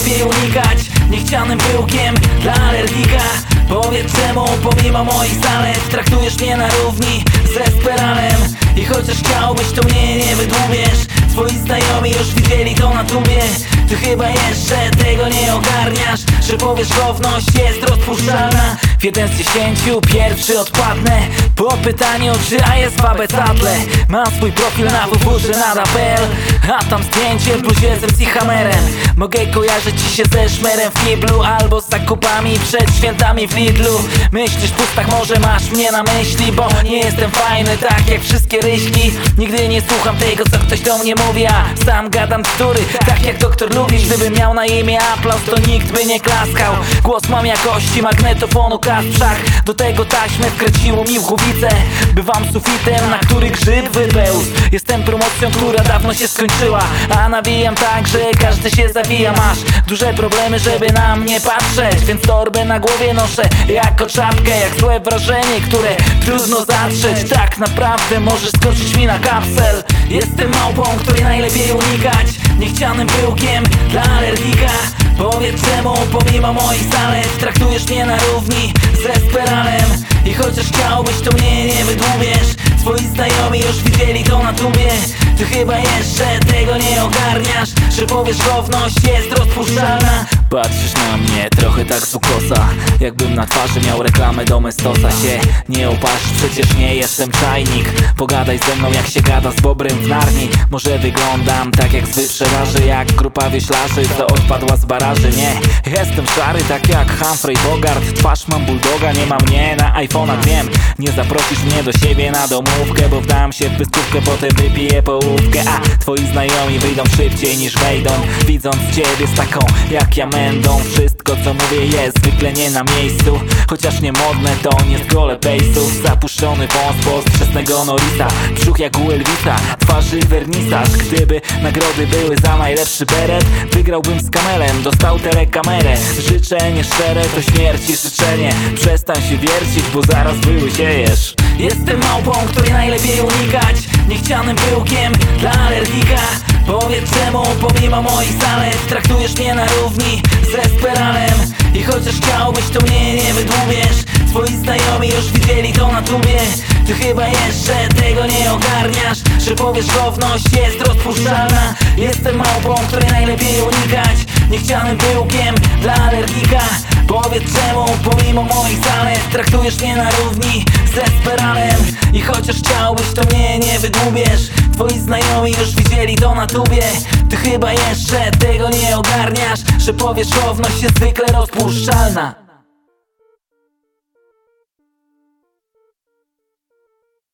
lepiej unikać Niechcianym pyłkiem dla alergika. Powiedz czemu pomimo moich zalet Traktujesz mnie na równi z Esperalem I chociaż chciałbyś to mnie nie wydłubiesz. Twoi znajomi już widzieli to na tubie Ty chyba jeszcze tego nie ogarniasz Że powierzchowność jest rozpuszczalna. W jeden z dziesięciu pierwszy odpadnę Po pytaniu czy a jest babę tle Mam swój profil na www.żenada.pl A tam zdjęcie w bluzie z MC Mogę kojarzyć ci się ze szmerem w kiblu Albo z zakupami przed świętami w Lidlu. Myślisz pustach może masz mnie na myśli Bo nie jestem fajny tak jak wszystkie ryśki. Nigdy nie słucham tego co ktoś do mnie mówi A sam gadam bzdury. Tak jak doktor lubisz Gdybym miał na imię aplauz to nikt by nie klaskał. Głos mam jakości magnetofonu kasprzach Do tego taśmę wkręciło mi w głowicę. Bywam sufitem na który grzyb wypełzł Jestem promocją, która dawno się skończyła. A nawijam tak, że każdy się zawija. Masz duże problemy, żeby na mnie patrzeć. Więc torbę na głowie noszę jako czapkę Jak złe wrażenie, które trudno zatrzeć. Tak naprawdę możesz skoczyć mi na kapsel Jestem małpą, której najlepiej unikać. Niechcianym pyłkiem dla alergika. Powiedz czemu pomimo moich zalet. Traktujesz mnie na równi z Esperalem I chociaż chciałbyś to mnie nie wydłubiesz Twoi znajomi już widzieli to na tubie Ty chyba jeszcze tego nie ogarniasz Że powierzchowność jest rozpuszczalna Patrzysz na mnie trochę tak z ukosa Jakbym na twarzy miał reklamę domestosa się Nie opatrz, przecież nie jestem czajnik. Pogadaj ze mną jak się gada z bobrem w narni. Może wyglądam tak jak z wyprzedaży Jak grupa wieślarzy co odpadła z baraży Nie, jestem szary tak jak Humphrey Bogart. Twarz mam bulldoga, nie ma mnie na iPhone'ach Wiem, nie zaprosisz mnie do siebie na domówkę Bo wdam się w pyskówkę, potem wypiję połówkę. A twoi znajomi wyjdą szybciej niż wejdą Widząc ciebie z taką jak ja mędą Wszystko co mówię jest zwykle nie na miejscu. Chociaż nie modne to nie gole pejsów Zapuszczony wąs postrzesnego Norisa. Brzuch jak u Elvisa, twarzy wernisaż Gdyby nagrody były za najlepszy beret Wygrałbym z kamelem, dostał telekamerę. Życzenie szczere to śmierci życzenie. Przestań się wiercić, bo zaraz wyłysiejesz. Jestem małpą, której najlepiej unikać. Niechcianym pyłkiem dla alergika Powiedz czemu pomimo moich zalet. Traktujesz mnie na równi z Esperalem I chociaż chciałbyś to mnie nie wydłubiesz. Twoi znajomi już widzieli to na tubie Ty chyba jeszcze tego nie ogarniasz Że powierzchowność jest rozpuszczalna. Jestem małpą, której najlepiej unikać. Niechcianym pyłkiem dla alergika Powiedz czemu pomimo moich zalet Traktujesz mnie na równi z Esperalem I chociaż chciałbyś to mnie nie wydłubiesz. Twoi znajomi już widzieli to na tubie. Ty chyba jeszcze tego nie ogarniasz Że powierzchowność jest zwykle rozpuszczalna